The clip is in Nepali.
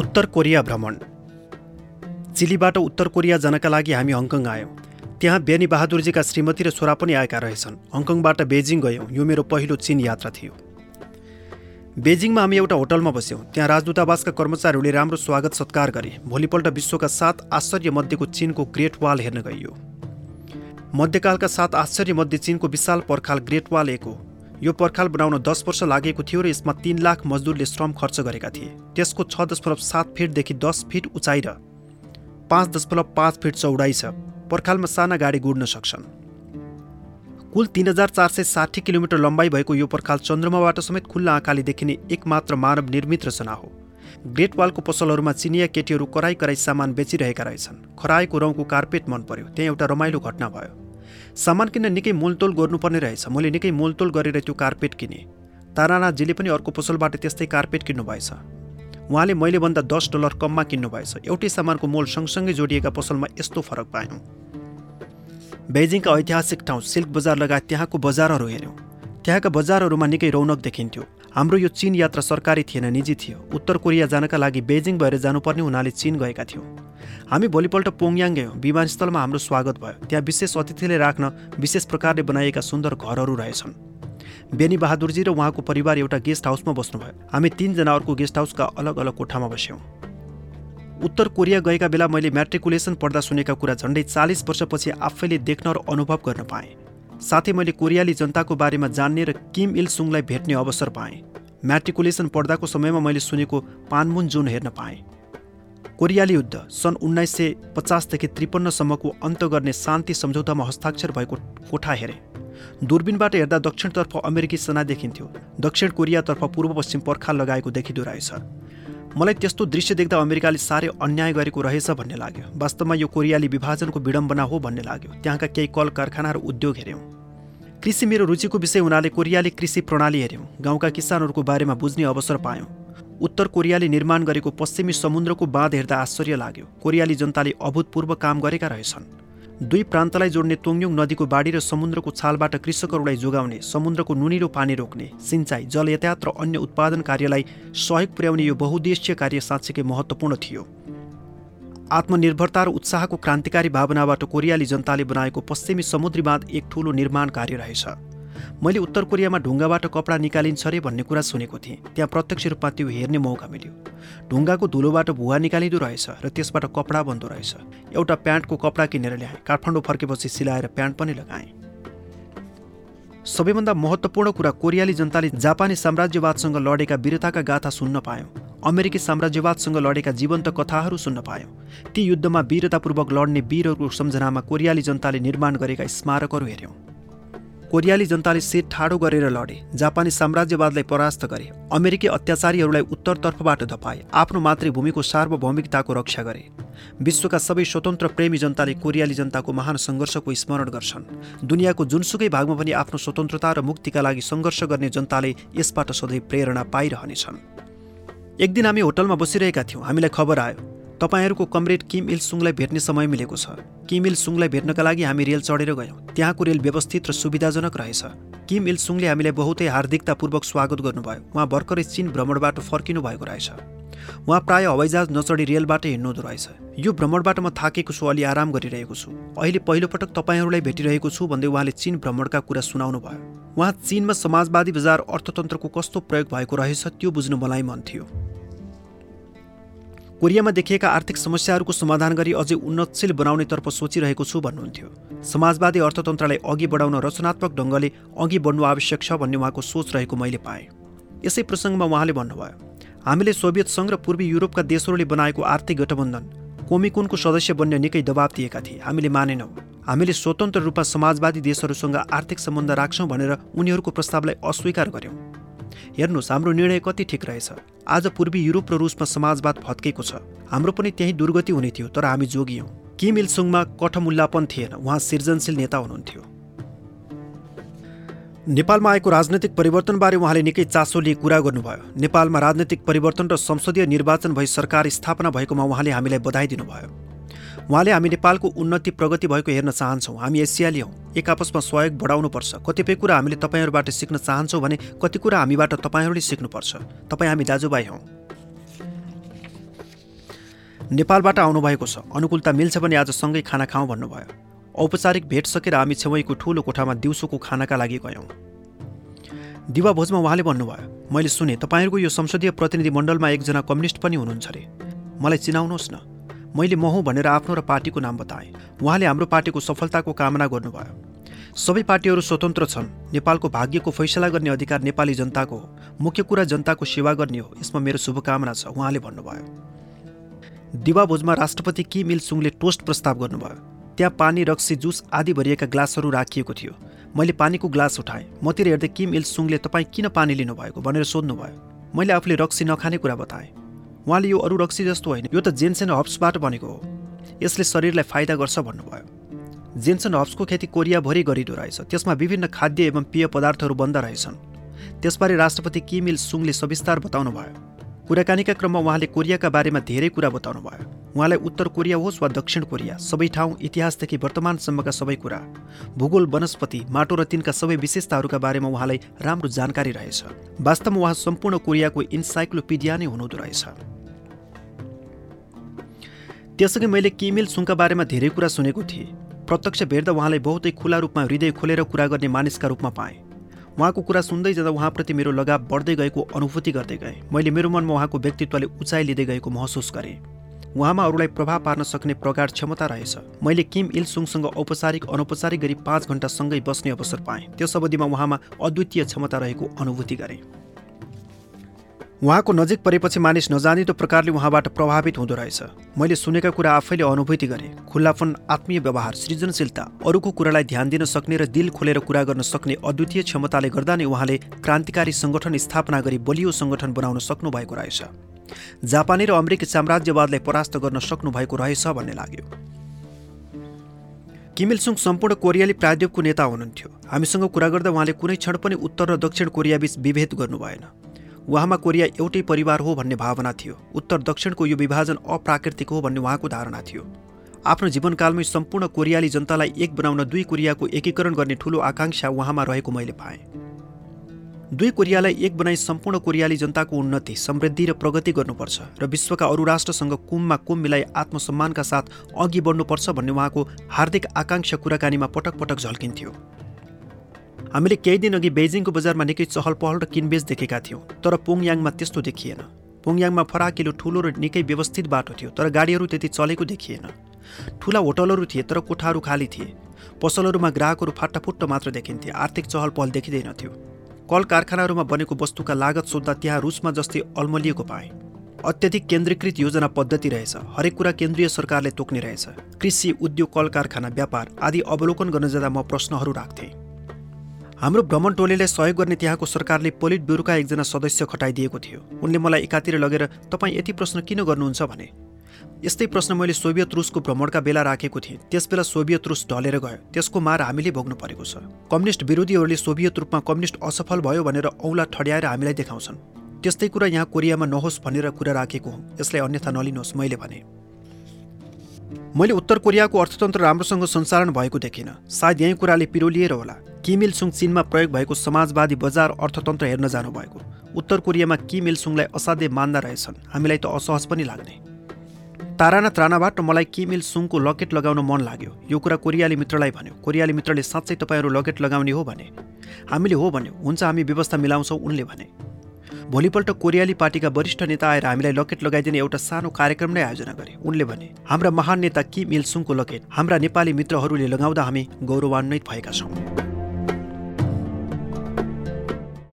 उत्तर कोरिया भ्रमण। चिलीबाट उत्तर कोरिया जानका लागि हामी हङकङ आयौँ। त्यहाँ बेनी बहादुरजीका श्रीमती र छोरा पनि आएका रहेछन्। हङकङबाट बेजिङ गयौँ। यो मेरो पहिलो चिन यात्रा थियो। बेजिङमा हामी एउटा होटलमा बस्यौँ। त्यहाँ राजदूतावासका कर्मचारीहरूले राम्रो स्वागत सत्कार गरे। भोलिपल्ट विश्वका सात आश्चर्यमध्येको चिनको ग्रेट वाल हेर्न गइयो। मध्यकालका सात आश्चर्यमध्ये चिनको विशाल पर्खाल ग्रेट वाल एक हो। यो पर्खाल बनाउन दस वर्ष लागेको थियो र यसमा तिन लाख मजदुरले श्रम खर्च गरेका थिए। त्यसको छ दशमलव सात फिटदेखि दस फिट उचाइ र पाँच दशमलव पाँच फिट चौडाइ छ। पर्खालमा साना गाडी गुड्न सक्छन्। कुल तिन हजार चार सय साठी किलोमिटर लम्बाइ भएको यो पर्खाल चन्द्रमाबाट समेत खुल्ला आँखाले देखिने एकमात्र मानव निर्मित रचना हो। ग्रेट वालको पसलहरूमा चिनिया केटीहरू कराई कराई सामान बेचिरहेका रहेछन्। खराएको रौँको कार्पेट मन पर्यो त्यहाँ एउटा रमाइलो घटना भयो। सामान किन्न निकै मोलतोल गर्नुपर्ने रहेछ। मैले निकै मोलतोल गरेर त्यो कार्पेट किनेँ। तारानाथजीले पनि अर्को पसलबाट त्यस्तै कार्पेट किन्नुभएछ। उहाँले मैले भन्दा दस डलर कममा किन्नुभएछ। एउटै सामानको मोल सँगसँगै जोडिएका पसलमा यस्तो फरक पायौँ। बेजिङका ऐतिहासिक ठाउँ सिल्क बजार लगायत त्यहाँको बजारहरू हेऱ्यौँ। त्यहाँका बजारहरूमा निकै रौनक देखिन्थ्यो। हाम्रो यो चीन यात्रा सरकारी थिएन निजी थियो। उत्तर कोरिया जानका लागि बेजिङ भएर जानुपर्ने हुनाले चीन गएका थियौँ। हामी भोलिपल्ट पोङयाङ गयौँ। विमानस्थलमा हाम्रो स्वागत भयो। त्यहाँ विशेष अतिथिले राख्न विशेष प्रकारले बनाइएका सुन्दर घरहरू रहेछन्। बेनी बहादुरजी र उहाँको परिवार एउटा गेस्ट हाउसमा बस्नुभयो। हामी तिनजना अर्को गेस्ट हाउसका अलग अलग कोठामा बस्यौँ। उत्तर कोरिया गएका बेला मैले म्याट्रिकुलेसन पढ्दा सुनेका कुरा झन्डै चालिस वर्षपछि आफैले देख्न र अनुभव गर्न पाएँ। साथै मैले कोरियाली जनताको बारेमा जान्ने र किम इल सुङलाई भेट्ने अवसर पाएँ। म्याट्रिकुलेसन पढ्दाको समयमा मैले सुनेको पानमुन जुन हेर्न पाएँ। कोरियाली युद्ध सन् उन्नाइस सय पचासदेखि त्रिपन्नसम्मको अन्त गर्ने शान्ति सम्झौतामा हस्ताक्षर भएको कोठा हेरेँ। दूरबीनबाट हेर्दा दक्षिणतर्फ अमेरिकी सेना देखिन्थ्यो। दक्षिण कोरियातर्फ पूर्व पश्चिम पर्खाल लगाएको देखिँदो रहेछ। मलाई त्यस्तो दृश्य देख्दा अमेरिकाले साह्रै अन्याय गरेको रहेछ भन्ने लाग्यो। वास्तवमा यो कोरियाली विभाजनको विडम्बना हो भन्ने लाग्यो। त्यहाँका केही कल कारखाना र उद्योग हेऱ्यौँ। कृषि मेरो रुचिको विषय हुनाले कोरियाली कृषि प्रणाली हेऱ्यौँ। गाउँका किसानहरूको बारेमा बुझ्ने अवसर पायौँ। उत्तर कोरियाले निर्माण गरेको पश्चिमी समुद्रको बाँध हेर्दा आश्चर्य लाग्यो। कोरियाली जनताले अभूतपूर्व काम गरेका रहेछन्। दुई प्रान्तलाई जोड्ने तोङयोङ नदीको बाढी र समुद्रको छालबाट कृषकहरूलाई जोगाउने समुद्रको नुनिलो पानी रोक्ने सिँचाइ जल यातायात र अन्य उत्पादन कार्यलाई सहयोग पुर्याउने यो बहुद्देश्य कार्य साँच्चीकै महत्त्वपूर्ण थियो। आत्मनिर्भरता र उत्साहको क्रान्तिकारी भावनाबाट कोरियाली जनताले बनाएको पश्चिमी समुद्री बाँध एक ठूलो निर्माण कार्य रहेछ। मैले उत्तर कोरियामा ढुङ्गाबाट कपडा निकालिन्छ अरे भन्ने कुरा सुनेको थिएँ। त्यहाँ प्रत्यक्ष रूपमा त्यो हेर्ने मौका मिल्यो। ढुङ्गाको धुलोबाट भुवा निकालिँदो रहेछ र त्यसबाट कपडा बन्दो रहेछ। एउटा प्यान्टको कपडा किनेर ल्याएँ। काठमाडौँ फर्केपछि सिलाएर प्यान्ट पनि लगाएँ। सबैभन्दा महत्त्वपूर्ण कुरा कोरियाली जनताले जापानी साम्राज्यवादसँग लडेका वीरताका गाथा सुन्न पायौँ। अमेरिकी साम्राज्यवादसँग लडेका जीवन्त कथाहरू सुन्न पायौँ। ती युद्धमा वीरतापूर्वक लड्ने वीरहरूको सम्झनामा कोरियाली जनताले निर्माण गरेका स्मारकहरू हेऱ्यौँ। कोरियाली जनताले सेट ठाडो गरेर लडे। जापानी साम्राज्यवादलाई परास्त गरे। अमेरिकी अत्याचारीहरूलाई उत्तरतर्फबाट धपाए। आफ्नो मातृभूमिको सार्वभौमिकताको रक्षा गरे। विश्वका सबै स्वतन्त्र प्रेमी जनताले कोरियाली जनताको महान सङ्घर्षको स्मरण गर्छन्। दुनियाँको जुनसुकै भागमा पनि आफ्नो स्वतन्त्रता र मुक्तिका लागि सङ्घर्ष गर्ने जनताले यसबाट सधैँ प्रेरणा पाइरहनेछन्। एक दिन हामी होटलमा बसिरहेका थियौँ। हामीलाई खबर आयो तपाईँहरूको कमरेड किम इल सुङलाई भेट्ने समय मिलेको छ। किम इल सुङलाई भेट्नका लागि हामी रेल चढेर गयौँ। त्यहाँको रेल व्यवस्थित र सुविधाजनक रहेछ। किम इल सुङले हामीलाई बहुतै हार्दिकतापूर्वक स्वागत गर्नुभयो। उहाँ भर्खरै चीन भ्रमणबाट फर्किनु भएको रहेछ। उहाँ प्राय हवाईजहाज नचढी रेलबाट हिँड्नुहुँदो रहेछ। यो भ्रमणबाट म थाकेको छु अलि आराम गरिरहेको छु। अहिले पहिलोपटक तपाईँहरूलाई भेटिरहेको छु भन्दै उहाँले चीन भ्रमणका कुरा सुनाउनु भयो उहाँ चीनमा समाजवादी बजार अर्थतन्त्रको कस्तो प्रयोग भएको रहेछ त्यो बुझ्नु मलाई मन थियो। कोरियामा देखिएका आर्थिक समस्याहरूको समाधान गरी अझै उन्नतशील बनाउनेतर्फ सोचिरहेको छु भन्नुहुन्थ्यो। समाजवादी अर्थतन्त्रलाई अघि बढाउन रचनात्मक ढङ्गले अघि बढ्नु आवश्यक छ भन्ने उहाँको सोच रहेको मैले पाएँ। यसै प्रसङ्गमा उहाँले भन्नुभयो हामीले सोभियत सङ्घ र पूर्वी युरोपका देशहरूले बनाएको आर्थिक गठबन्धन कोमिकुनको सदस्य बन्ने निकै दबाब दिएका थिए। हामीले मानेनौँ। हामीले स्वतन्त्र रूपमा समाजवादी देशहरूसँग आर्थिक सम्बन्ध राख्छौँ भनेर उनीहरूको प्रस्तावलाई अस्वीकार गर्यौँ। हेर्नुहोस् हाम्रो निर्णय कति ठिक रहेछ। आज पूर्वी युरोप र रुसमा समाजवाद फत्केको छ। हाम्रो पनि त्यही दुर्गति हुने थियो तर हामी जोगियौँ किम इलसुङमा कठमुल्लापन थिएन उहाँ सृजनशील नेता हुनुहुन्थ्यो। नेपालमा आएको राजनैतिक परिवर्तनबारे उहाँले निकै चासो लिए कुरा गर्नुभयो। नेपालमा राजनैतिक परिवर्तन र संसदीय निर्वाचन भई सरकार स्थापना भएकोमा उहाँले हामीलाई बधाई दिनुभयो। उहाँले हामी नेपालको उन्नति प्रगति भएको हेर्न चाहन्छौँ। हामी एसियाली हौँ। एक आपसमा सहयोग बढाउनुपर्छ। कतिपय कुरा हामीले तपाईँहरूबाट सिक्न चाहन्छौँ भने कति कुरा हामीबाट तपाईँहरूले सिक्नुपर्छ। तपाईँ हामी दाजुभाइ हौँ। नेपालबाट आउनुभएको छ। अनुकूलता मिल्छ भने आज सँगै खाना खाउँ भन्नुभयो। औपचारिक भेट सकेर हामी छेउैको ठुलो कोठामा दिउँसोको खानाका लागि गयौँ। दिवा भोजमा उहाँले भन्नुभयो मैले सुने तपाईँहरूको यो संसदीय प्रतिनिधि मण्डलमा एकजना कम्युनिस्ट पनि हुनुहुन्छ अरे मलाई चिनाउनुहोस् न। मैले म हुँ भनेर आफ्नो र पार्टीको नाम बताएँ। उहाँले हाम्रो पार्टीको सफलताको कामना गर्नुभयो। सबै पार्टीहरू स्वतन्त्र छन्। नेपालको भाग्यको फैसला गर्ने अधिकार नेपाली जनताको हो। मुख्य कुरा जनताको सेवा गर्ने हो। यसमा मेरो शुभकामना छ उहाँले भन्नुभयो। दिवा भोजमा राष्ट्रपति कि मिल सुङले टोस्ट प्रस्ताव गर्नुभयो। त्यहाँ पानी रक्सी जुस आदि भरिएका ग्लासहरू राखिएको थियो। मैले पानीको ग्लास उठाएँ। मतिर हेर्दै किम इल सुङले तपाईँ किन पानी लिनुभएको भनेर सोध्नुभयो। मैले आफूले रक्सी नखाने कुरा बताएँ। उहाँले यो अरू रक्सी जस्तो होइन। यो त जेन्सेन हब्सबाट बनेको हो। यसले शरीरलाई फाइदा गर्छ भन्नुभयो। जेन्सन हब्सको खेती कोरियाभरि गरिँदो रहेछ। त्यसमा विभिन्न खाद्य एवं पेय पदार्थहरू बन्द रहेछन्। त्यसबारे राष्ट्रपति किमिल सुङले सविस्तार बताउनु भयो कुराकानीका क्रममा उहाँले कोरियाका बारेमा धेरै कुरा बताउनु भयो उहाँलाई उत्तर कोरिया होस् वा दक्षिण कोरिया सबै ठाउँ इतिहासदेखि वर्तमानसम्मका सबै कुरा भूगोल वनस्पति माटो र तिनका सबै विशेषताहरूका बारेमा उहाँलाई राम्रो जानकारी रहेछ। वास्तवमा उहाँ सम्पूर्ण कोरियाको इन्साइक्लोपिडिया नै हुनुहुँदो रहेछ। त्यसअघि मैले किमिल सुङका बारेमा धेरै कुरा सुनेको थिएँ। प्रत्यक्ष भेट्दा उहाँलाई बहुतै खुला रूपमा हृदय खोलेर कुरा गर्ने मानिसका रूपमा पाएँ। उहाँको कुरा सुन्दै जाँदा उहाँप्रति मेरो लगाव बढ्दै गएको अनुभूति गर्दै गएँ। मैले मेरो मनमा उहाँको व्यक्तित्वले उचाइ लिँदै गएको महसुस गरेँ। उहाँमा अरूलाई प्रभाव पार्न सक्ने प्रगाढ क्षमता रहेछ। मैले किम इल सुङसँग औपचारिक अनौपचारिक गरी पाँच घन्टासँगै बस्ने अवसर पाएँ। त्यस अवधिमा उहाँमा अद्वितीय क्षमता रहेको अनुभूति गरेँ। उहाँको नजिक परेपछि मानिस नजानिदो प्रकारले उहाँबाट प्रभावित हुँदो रहेछ। मैले सुनेका कुरा आफैले अनुभूति गरेँ। खुल्लापन आत्मीय व्यवहार सृजनशीलता अरूको कुरालाई ध्यान दिन सक्ने र दिल खोलेर कुरा गर्न सक्ने अद्वितीय क्षमताले गर्दा नै उहाँले क्रान्तिकारी सङ्गठन स्थापना गरी बलियो सङ्गठन बनाउन सक्नु भएको रहेछ। जापानी र अमेरिकी साम्राज्यवादलाई परास्त गर्न सक्नु भएको रहेछ भन्ने लाग्यो। किमिलसुङ सम्पूर्ण कोरियाली प्राध्यापकको नेता हुनुहुन्थ्यो। हामीसँग कुरा गर्दा उहाँले कुनै क्षण पनि उत्तर र दक्षिण कोरियाबीच विभेद गर्नु भएन। उहाँमा कोरिया एउटै परिवार हो भन्ने भावना थियो। उत्तर दक्षिणको यो विभाजन अप्राकृतिक हो भन्ने उहाँको धारणा थियो। आफ्नो जीवनकालमै सम्पूर्ण कोरियाली जनतालाई एक बनाउन दुई कोरियाको एकीकरण गर्ने ठूलो आकाङ्क्षा उहाँमा रहेको मैले पाएँ। दुई कोरियालाई एक बनाई सम्पूर्ण कोरियाली जनताको उन्नति समृद्धि र प्रगति गर्नुपर्छ र विश्वका अरू राष्ट्रसँग कुममा कुम मिलाई आत्मसम्मानका साथ अघि बढ्नुपर्छ भन्ने उहाँको हार्दिक आकाङ्क्षा कुराकानीमा पटक पटक झल्किन्थ्यो। हामीले केही दिन अघि बेजिङको बजारमा निकै चहल पहल र किनबेच देखेका थियौँ तर पोङयाङमा त्यस्तो देखिएन। पोङयाङमा फराकिलो ठुलो र निकै व्यवस्थित बाटो थियो तर गाडीहरू त्यति चलेको देखिएन। ठुला होटलहरू थिए तर कोठाहरू खाली थिए। पसलहरूमा ग्राहकहरू फाटाफुट्ट मात्र देखिन्थे आर्थिक चहल पहल देखिँदैनथ्यो। कल कारखानाहरूमा बनेको वस्तुका लागत सोद्धा त्यहाँ रुसमा जस्तै अल्मलिएको पाए। अत्यधिक केन्द्रीकृत योजना पद्धति रहेछ हरेक कुरा केन्द्रीय सरकारले तोक्ने रहेछ। कृषि उद्योग कल कारखाना व्यापार आदि अवलोकन गर्न जाँदा म प्रश्नहरू राख्थेँ। हाम्रो भ्रमण टोलीलाई सहयोग गर्ने त्यहाँको सरकारले पोलिट ब्युरोका एकजना सदस्य खटाइदिएको थियो। उनले मलाई एकातिर लगेर तपाईँ यति प्रश्न किन गर्नुहुन्छ? भने यस्तै प्रश्न मैले सोभियत रुसको भ्रमणका बेला राखेको थिएँ। त्यसबेला सोभियत रुस ढलेर गयो। त्यसको मार हामीले भोग्नु परेको छ। कम्युनिस्ट विरोधीहरूले सोभियत रूपमा कम्युनिस्ट असफल भयो भनेर औला ठड्याएर हामीलाई देखाउँछन्। त्यस्तै कुरा यहाँ कोरियामा नहोस् भनेर कुरा राखेको हुँ। यसलाई अन्यथा नलिनुहोस्। मैले भने। मैले उत्तर कोरियाको अर्थतन्त्र राम्रोसँग सञ्चालन भएको देखिनँ। सायद यही कुराले पिरोलिएर होला। किमिल सुङ चीनमा प्रयोग भएको समाजवादी बजार अर्थतन्त्र हेर्न जानुभएको। उत्तर कोरियामा किमिल सुङलाई असाध्य मान्दा रहेछन्। हामीलाई त असहज पनि लाग्ने। ताराना त्रानाबाट मलाई किमिल सुङको लकेट लगाउन मन लाग्यो। यो कुरा कोरियाली मित्रलाई भन्यो। कोरियाली मित्रले साँच्चै तपाईँहरू लकेट लगाउने हो भने? हामीले हो भन्यो। हुन्छ हामी व्यवस्था मिलाउँछौँ उनले भने। भोलिपल्ट कोरियाली पार्टीका वरिष्ठ नेता आएर हामीलाई लकेट लगाइदिने एउटा सानो कार्यक्रम नै आयोजना गरे। उनले भने हाम्रा महान नेता किम इल सुङको लकेट हाम्रा नेपाली मित्रहरूले लगाउँदा हामी गौरवान्वित भएका छौँ।